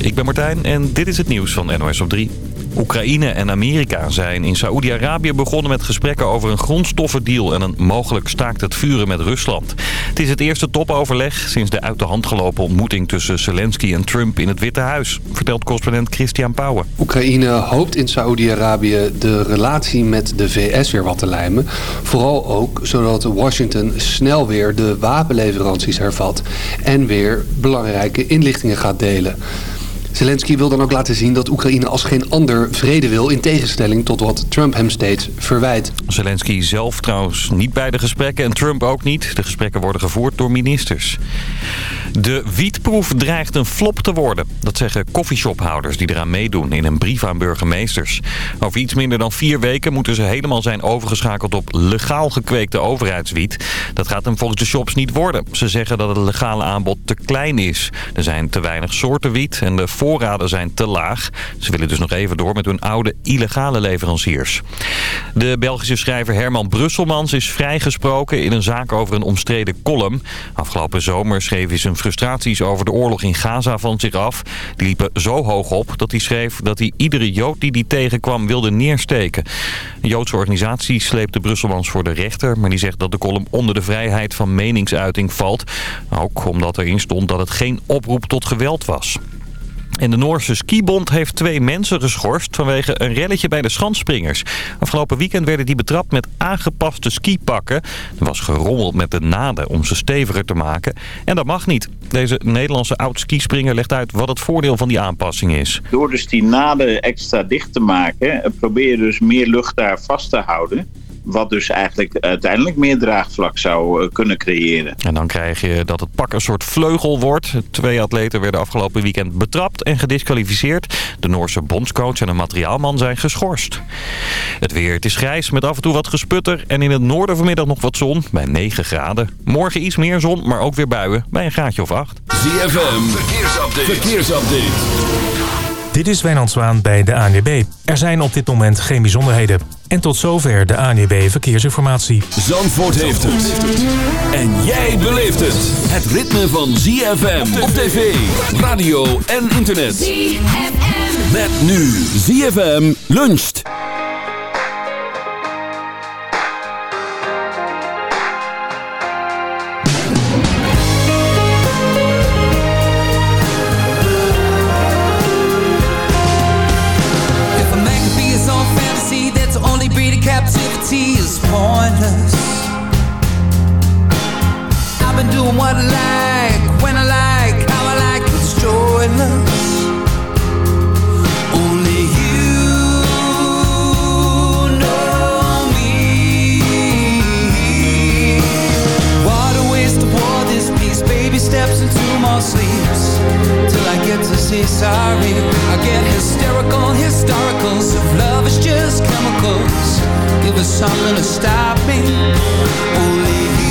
Ik ben Martijn en dit is het nieuws van NOS op 3. Oekraïne en Amerika zijn in Saoedi-Arabië begonnen met gesprekken over een grondstoffendeal en een mogelijk staakt het vuren met Rusland. Het is het eerste topoverleg sinds de uit de hand gelopen ontmoeting tussen Zelensky en Trump in het Witte Huis, vertelt correspondent Christian Pauwen. Oekraïne hoopt in Saoedi-Arabië de relatie met de VS weer wat te lijmen. Vooral ook zodat Washington snel weer de wapenleveranties hervat en weer belangrijke inlichtingen gaat delen. Zelensky wil dan ook laten zien dat Oekraïne als geen ander vrede wil... in tegenstelling tot wat Trump hem steeds verwijt. Zelensky zelf trouwens niet bij de gesprekken en Trump ook niet. De gesprekken worden gevoerd door ministers. De wietproef dreigt een flop te worden. Dat zeggen koffieshophouders die eraan meedoen in een brief aan burgemeesters. Over iets minder dan vier weken moeten ze helemaal zijn overgeschakeld op legaal gekweekte overheidswiet. Dat gaat hem volgens de shops niet worden. Ze zeggen dat het legale aanbod te klein is. Er zijn te weinig soorten wiet en de voorraden zijn te laag. Ze willen dus nog even door met hun oude illegale leveranciers. De Belgische schrijver Herman Brusselmans is vrijgesproken in een zaak over een omstreden column. Afgelopen zomer schreef hij zijn frustraties over de oorlog in Gaza van zich af. Die liepen zo hoog op dat hij schreef dat hij iedere Jood die hij tegenkwam wilde neersteken. Een Joodse organisatie sleepte Brusselmans voor de rechter, maar die zegt dat de column onder de vrijheid van meningsuiting valt. Ook omdat erin stond dat het geen oproep tot geweld was. En de Noorse skibond heeft twee mensen geschorst vanwege een relletje bij de schanspringers. Afgelopen weekend werden die betrapt met aangepaste skipakken. Er was gerommeld met de naden om ze steviger te maken. En dat mag niet. Deze Nederlandse oud-skispringer legt uit wat het voordeel van die aanpassing is. Door dus die naden extra dicht te maken, probeer je dus meer lucht daar vast te houden. Wat dus eigenlijk uiteindelijk meer draagvlak zou uh, kunnen creëren. En dan krijg je dat het pak een soort vleugel wordt. Twee atleten werden afgelopen weekend betrapt en gedisqualificeerd. De Noorse bondscoach en een materiaalman zijn geschorst. Het weer, het is grijs met af en toe wat gesputter. En in het noorden vanmiddag nog wat zon bij 9 graden. Morgen iets meer zon, maar ook weer buien bij een graadje of 8. ZFM, verkeersupdate. verkeersupdate. Dit is Wijnand Zwaan bij de ANWB. Er zijn op dit moment geen bijzonderheden. En tot zover de ANWB Verkeersinformatie. Zandvoort heeft het. En jij beleeft het. Het ritme van ZFM op tv, radio en internet. ZFM. Met nu ZFM luncht. Captivity is pointless. I've been doing what I like, when I like, how I like, it's joyless. Only you know me. What a waste of war this piece Baby steps into my sleeps Till I get to say sorry I get hysterical, historicals If love is just chemicals Give us something to stop me. Only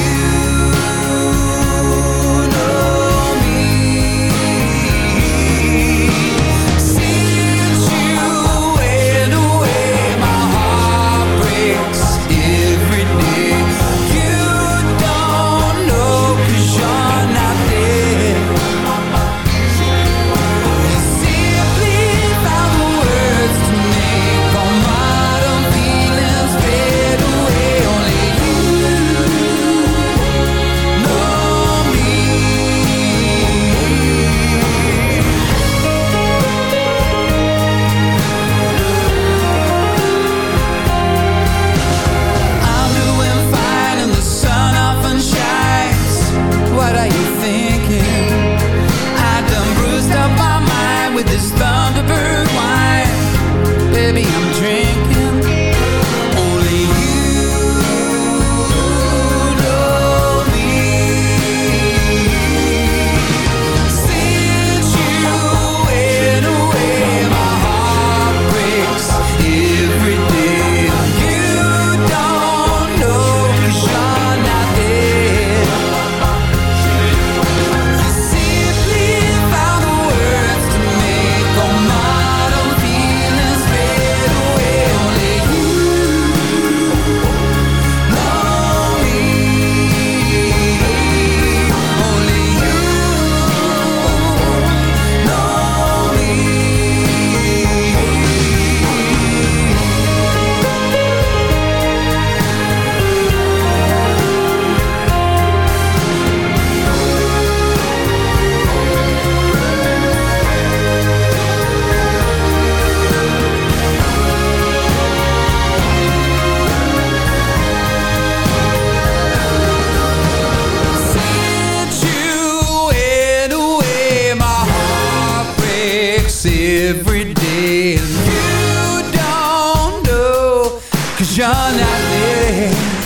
I live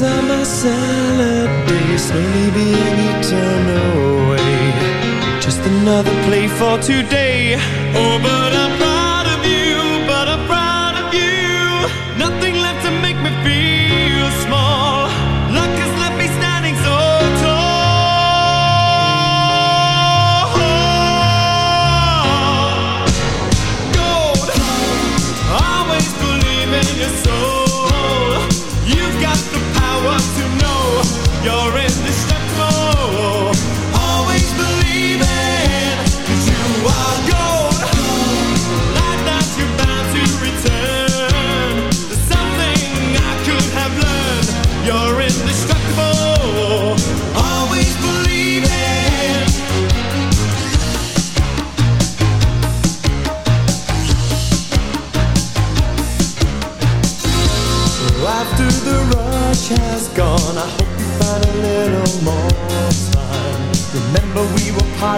On my salad days, slowly being eaten away. Just another play for today. Oh, but I'm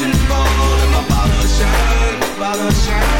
Vision bold and my bottle shine, bottle shine,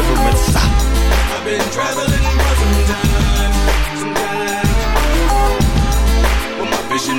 deliverance. I've been traveling for some time, some time. But my vision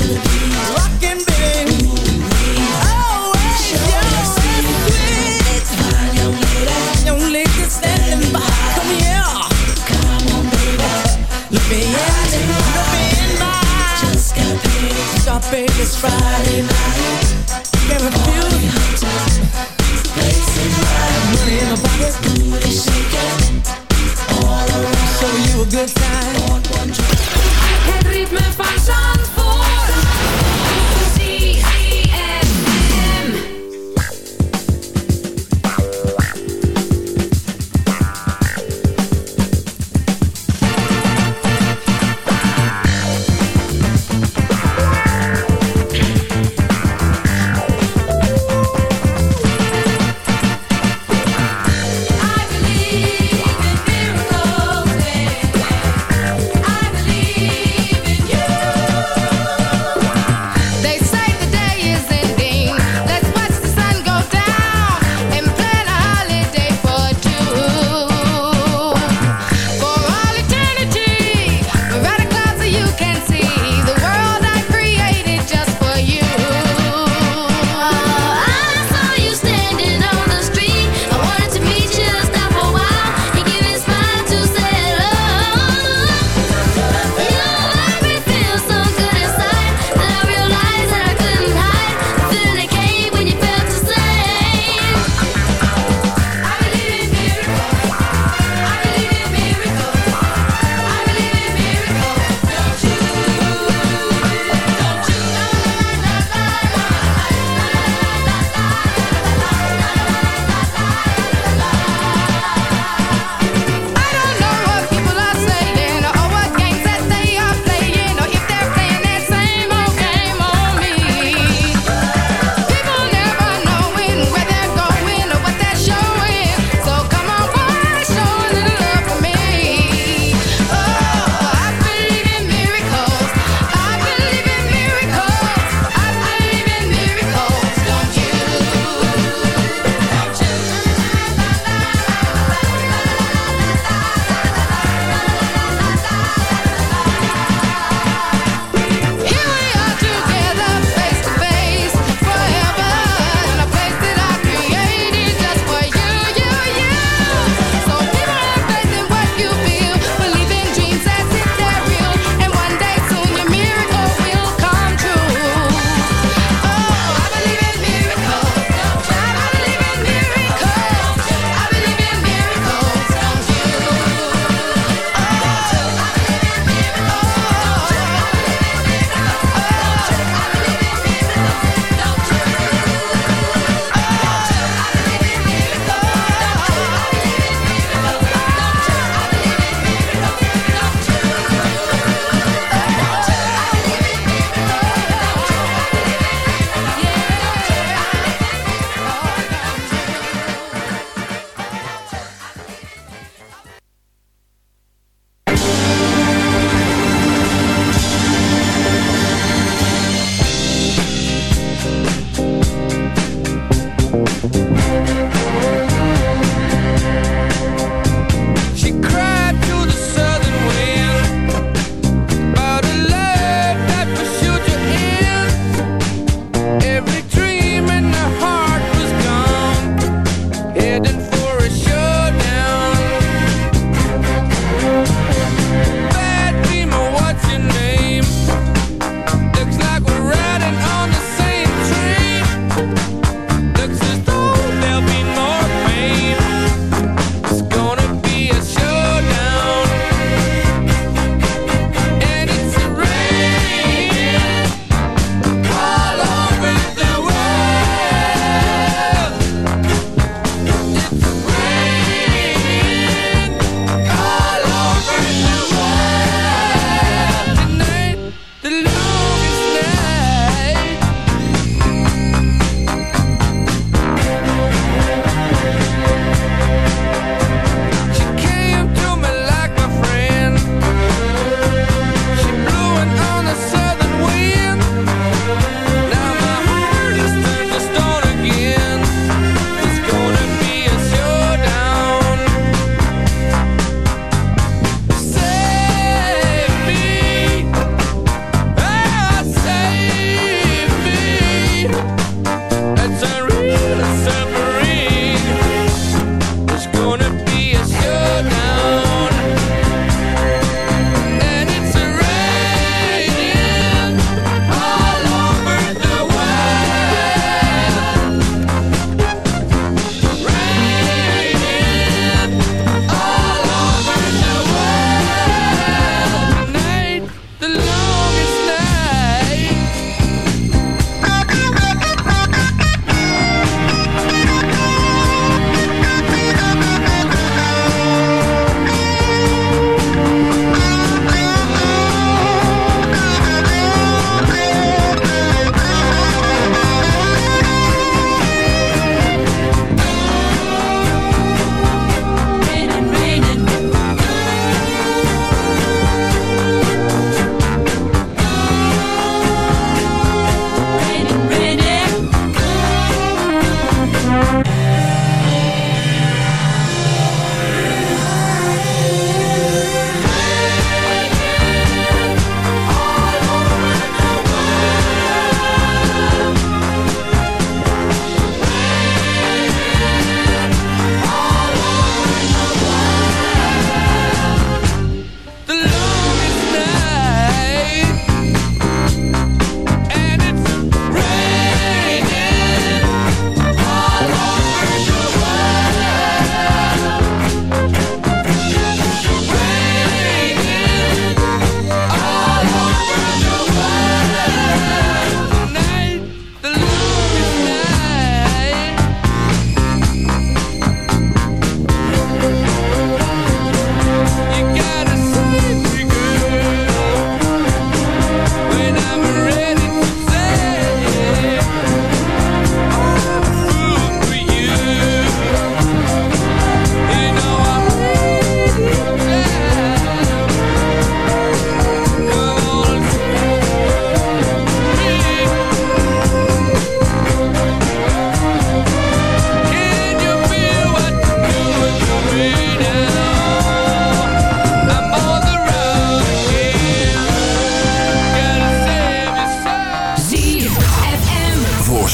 to the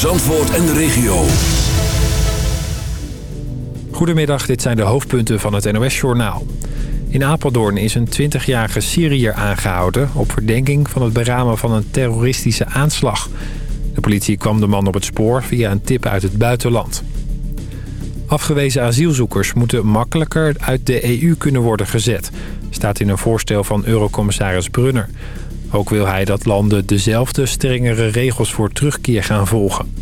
Zandvoort en de regio. Goedemiddag, dit zijn de hoofdpunten van het NOS-journaal. In Apeldoorn is een 20-jarige Syriër aangehouden... op verdenking van het beramen van een terroristische aanslag. De politie kwam de man op het spoor via een tip uit het buitenland. Afgewezen asielzoekers moeten makkelijker uit de EU kunnen worden gezet... staat in een voorstel van Eurocommissaris Brunner... Ook wil hij dat landen dezelfde strengere regels voor terugkeer gaan volgen.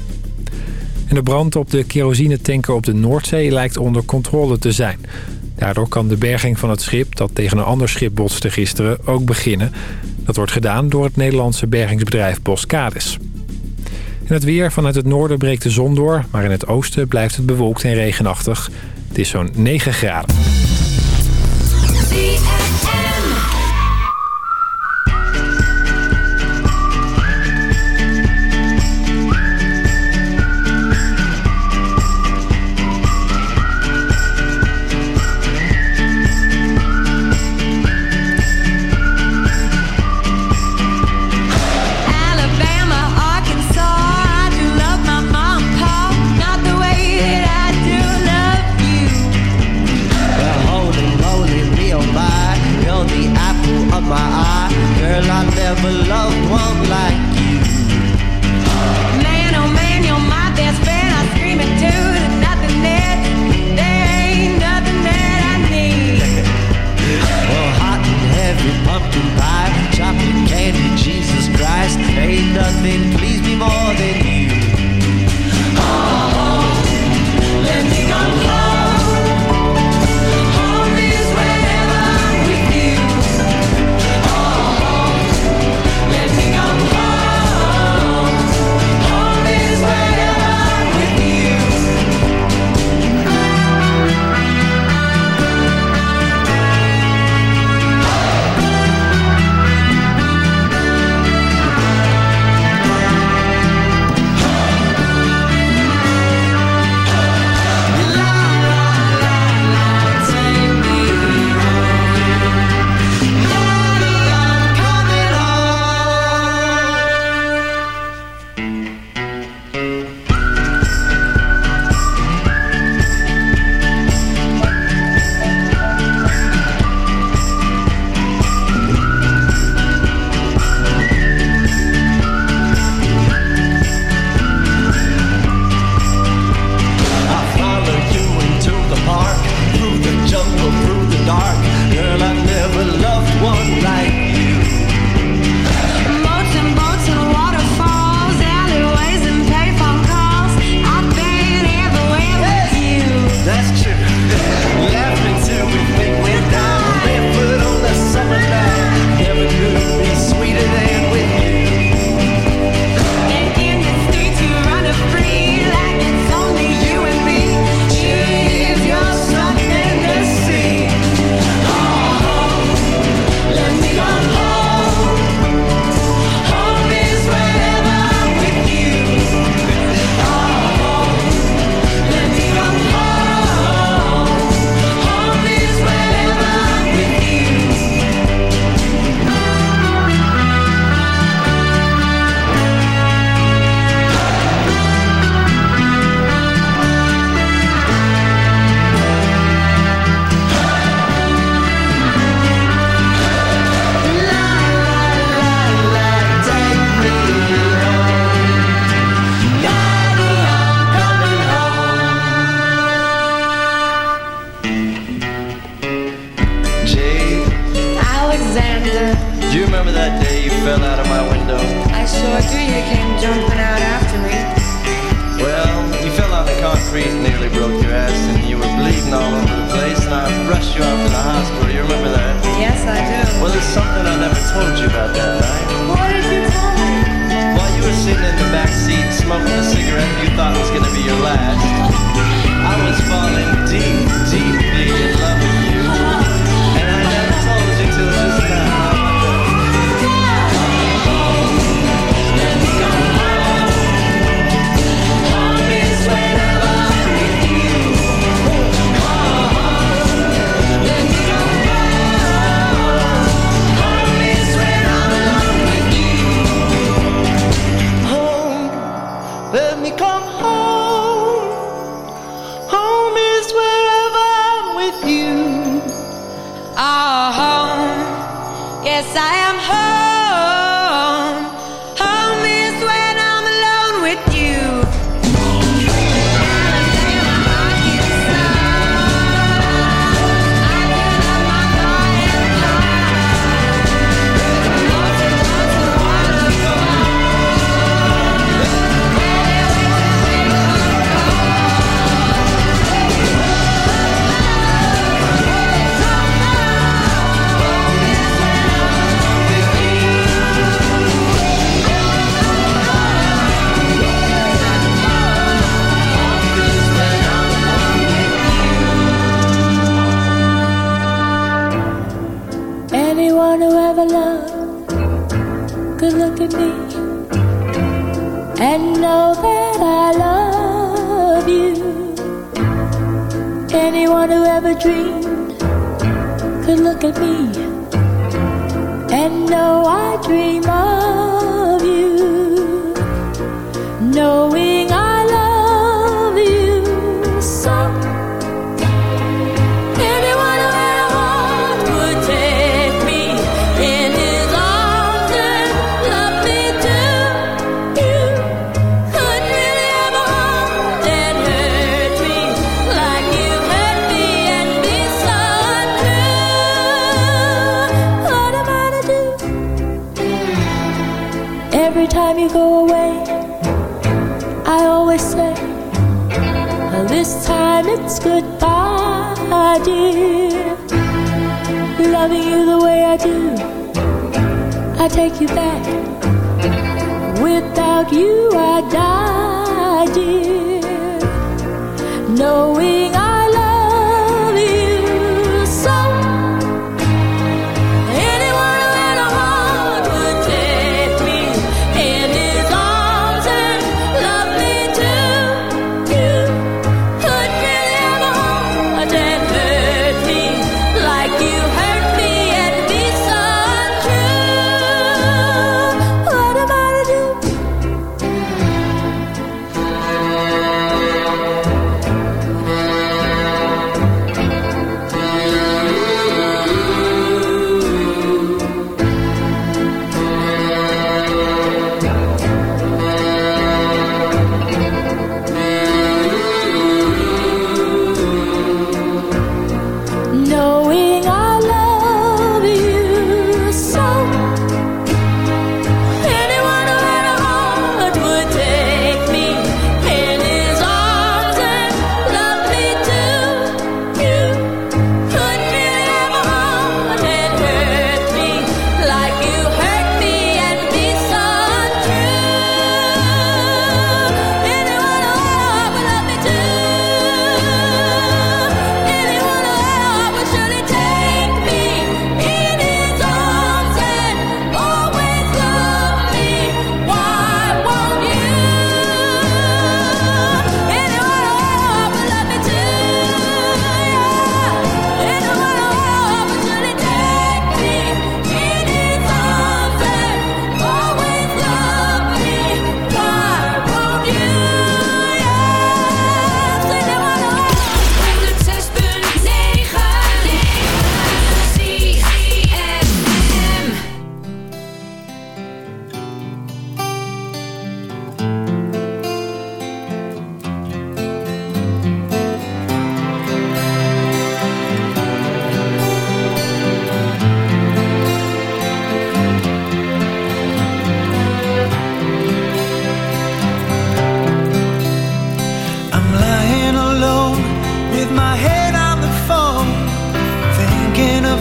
En de brand op de kerosinetanker op de Noordzee lijkt onder controle te zijn. Daardoor kan de berging van het schip, dat tegen een ander schip botste gisteren, ook beginnen. Dat wordt gedaan door het Nederlandse bergingsbedrijf Boskades. In het weer vanuit het noorden breekt de zon door, maar in het oosten blijft het bewolkt en regenachtig. Het is zo'n 9 graden.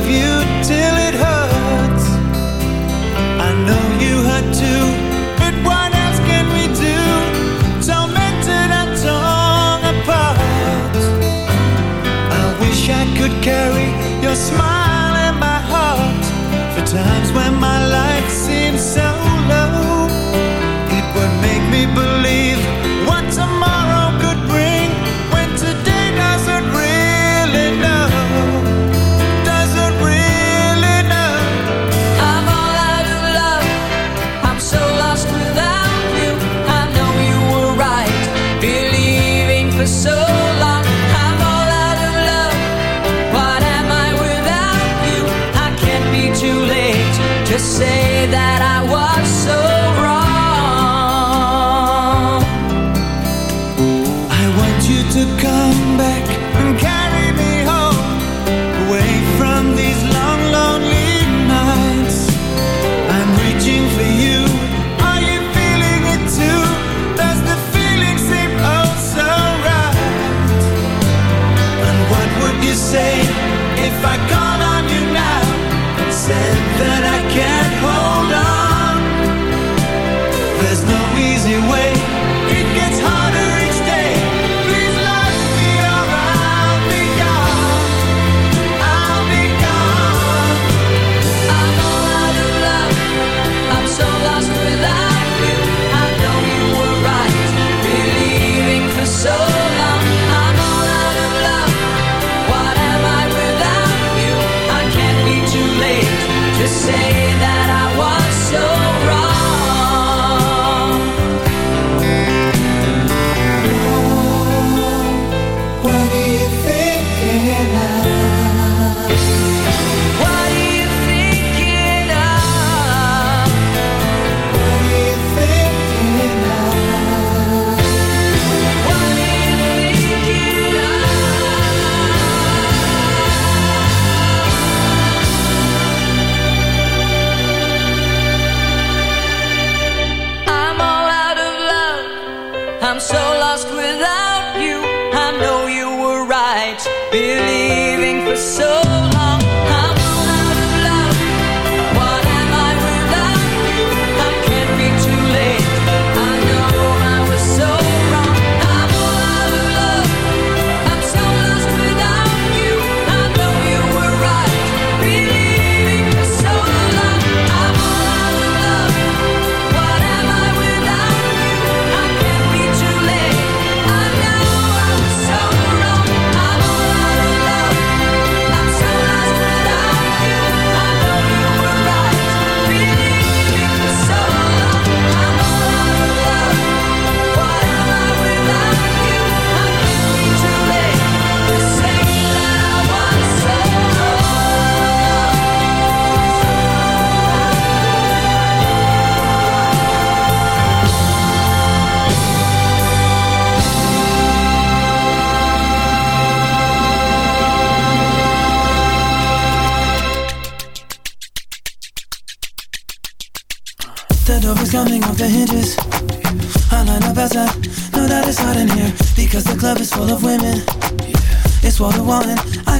you.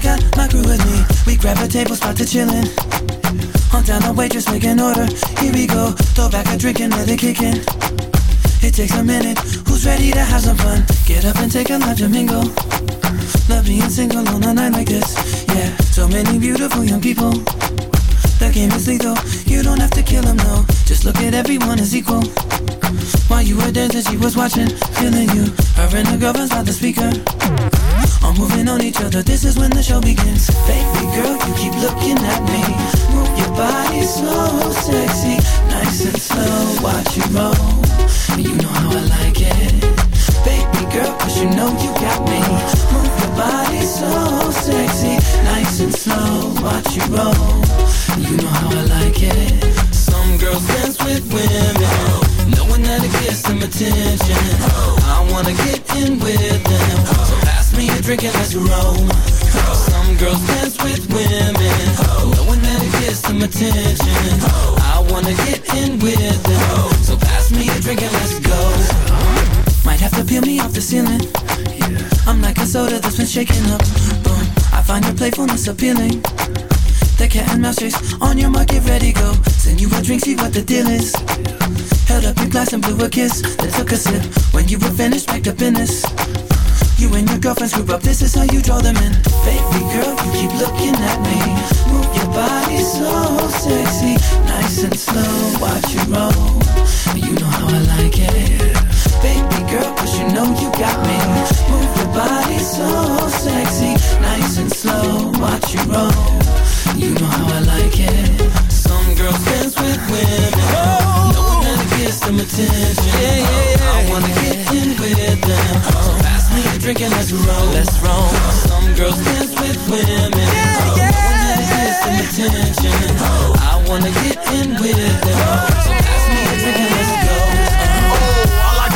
Got my crew with me. We grab a table spot to chillin'. Hunt down the waitress, make an order. Here we go, throw back a drink and let it kick in. It takes a minute. Who's ready to have some fun? Get up and take a life to mingle. Love being single on a night like this. Yeah, so many beautiful young people. The game is lethal. You don't have to kill them, no. Just look at everyone as equal. While you were dancing, she was watching, feeling you. Her and her girlfriend's by the speaker. All moving on each other. This is when the show begins. Baby girl, you keep looking at me. Move your body so sexy, nice and slow. Watch you roll. You know how I like it. Baby girl, cause you know you got me. Move your body so sexy, nice and slow. Watch you roll. You know how I like it. Some girls dance with women, knowing that it gets them attention. I wanna get in with them, so pass me a drink and let's roll. Some girls dance with women, knowing that it gets them attention. I wanna get in with them, so pass me a drink and let's go. Might have to peel me off the ceiling. I'm like a soda that's been shaken up. Boom, I find your playfulness appealing. The cat and mouse chase on your mark, get ready, go. Send you a drink, see what the deal is. Held up your glass and blew a kiss, then took a sip. When you were finished, packed up in this. You and your girlfriends group up, this is how you draw them in. Baby girl, you keep looking at me. Move your body so sexy, nice and slow. Watch you roll, you know how I like it. Baby girl, cause you know you got me. Move your body so sexy, nice and slow. Watch you roll, you know how I like it. Some girls dance with women, oh. Knowing that it gets them attention. I wanna get in with them, so pass me a drink and let's roll. Let's roll. Some girls dance with women, knowing that it gets them attention. I wanna get in with them, so pass me a drink and let's go.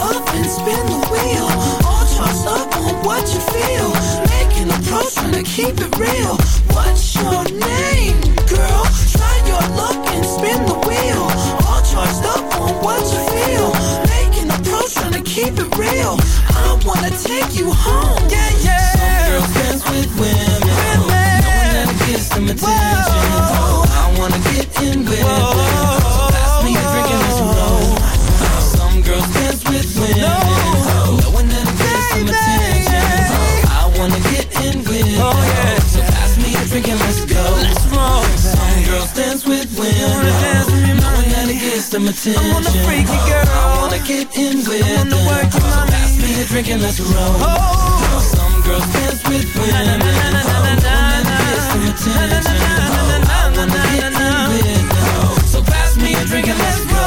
Up and spin the wheel. All charged up on what you feel. Making a pro, trying to keep it real. What's your name, girl? Try your luck and spin the wheel. All charged up on what you feel. Making a pro, trying to keep it real. I wanna take you home. Yeah, yeah. Some girls dance with women. Knowing that it gets them attention. I wanna get in with them. And let's go. Let's roll. Some girls dance with women, knowing that it gets some attention. I wanna freak you, girl. I wanna get in with them, so pass me a drink and let's roll. Some girls dance with women, knowing that it gets some attention. I wanna get in with them, so pass me a drink and let's go.